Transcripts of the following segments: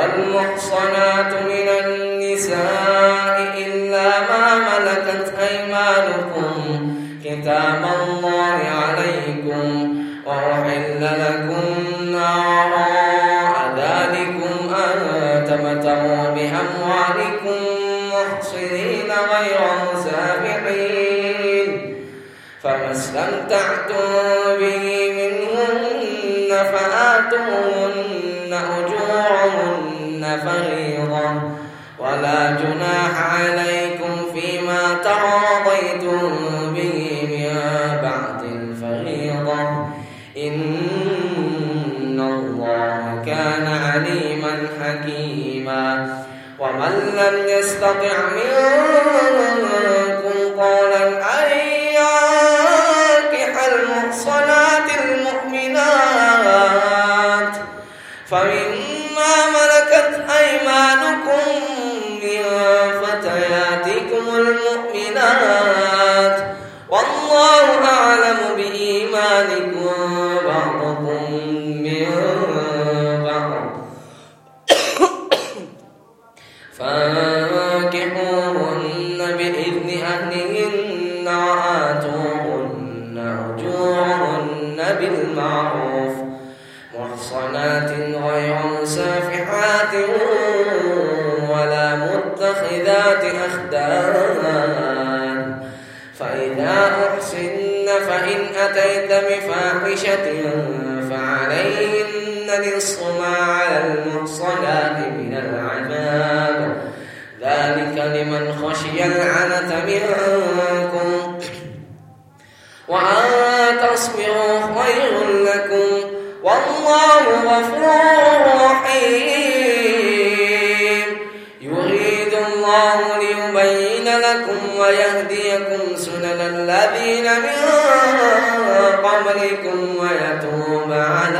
والمحصنات من النساء إلا ما ملكت أيمانكم. كتاب الله عليكم. وأحل لكم وراء ذلكم أن تمتعوا بأموالكم محصنين غير مسابقين. فما استمتعتم به منهن فآتوهن أجورهن. فريضة. ولا جناح عليكم فيما تراضيتم به من بعد الفريضة. إن الله كان عليما حكيما. ومن لم يستطع منكم قولا أي بإذن أهلهن وآتوهن أجورهن بالمعروف محصنات غير مسافحات ولا متخذات أخدان. فإذا أحسن فإن أتيت بفاحشة فعليهن نصف ما على المحصنات من العذاب. لمن خشي العنة منكم وأن تصبروا خير لكم والله غفور رحيم. يريد الله ليبين لكم ويهديكم سنن الذين من قبلكم ويتوب على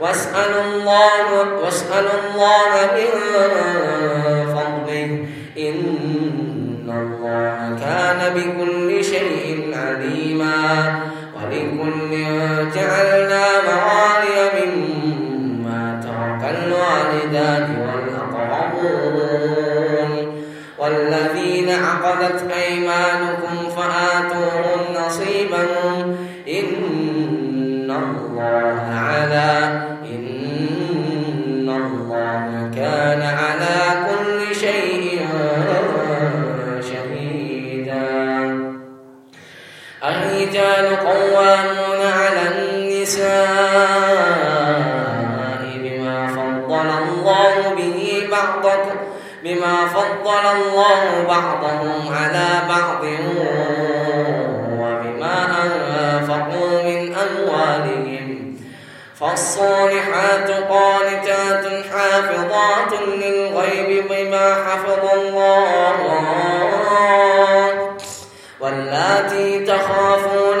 واسألوا الله واسألوا الله من فضله. إن الله كان بكل شيء عليما. ولكل جعلنا موالي مما ترك الوالدان والأقربون. والذين عقدت أيمانكم فآتوهم نصيبهم. إن الله على بما فضل الله به بعضكم بما فضل الله بعضهم على بعض وبما أنفقوا من أموالهم. فالصالحات قانتات حافظات للغيب بما حفظ الله. واللاتي تخافون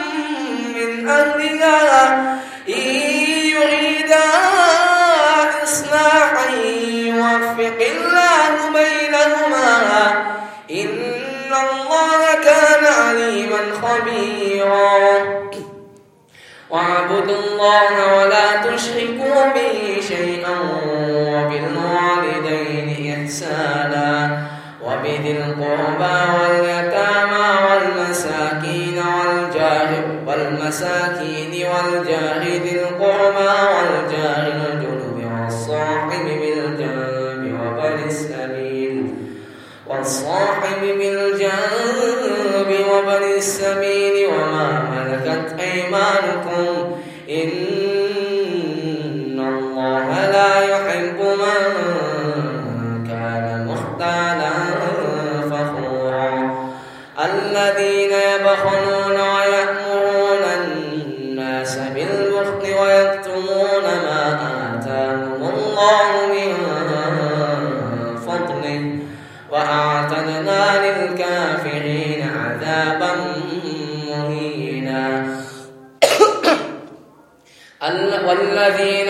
واعبدوا الله ولا تشركوا به شيئا وبالوالدين إحسانا وبذي القربى والمساكين والجار ذي القربى والجار الجنب والصاحب بالجنب وبن السبيل والصاحب بالجنب وبن السبيل وما ملكت أيمانكم إن والذين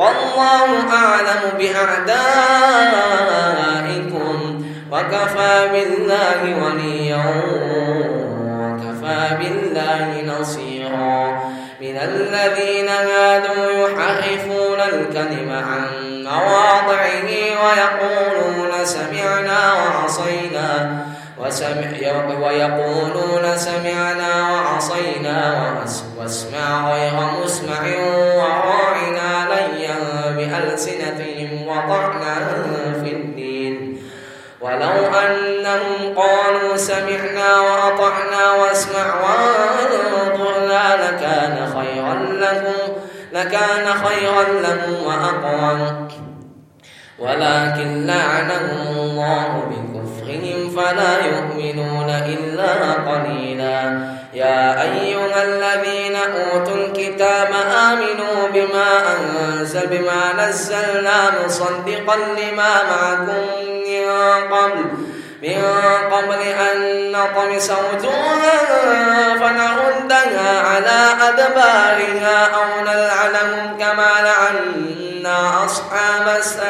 والله أعلم بأعدائكم. وكفى بالله وليا وكفى بالله نصيرا. من الذين هادوا يحرفون الكلم عن مواضعه ويقولون سمعنا وعصينا وسمع ويقولون سمعنا وعصينا واسمع غير مسمع وراعنا وطعنا في الدين. ولو أنهم قالوا سمعنا وأطعنا واسمع وانظرنا لكان خيرا لهم لكان خيرا لهم وأقوم ولكن لعنهم الله بكفرهم فلا يؤمنون إلا قليلا. يا أيها الذين أوتوا الكتاب آمنوا بما أنزل بما نزلنا مصدقا لما معكم من قبل. من قبل أن نطمس وجوها فنردها على أدبارها أو نلعنهم كما لعنا أصحاب السبت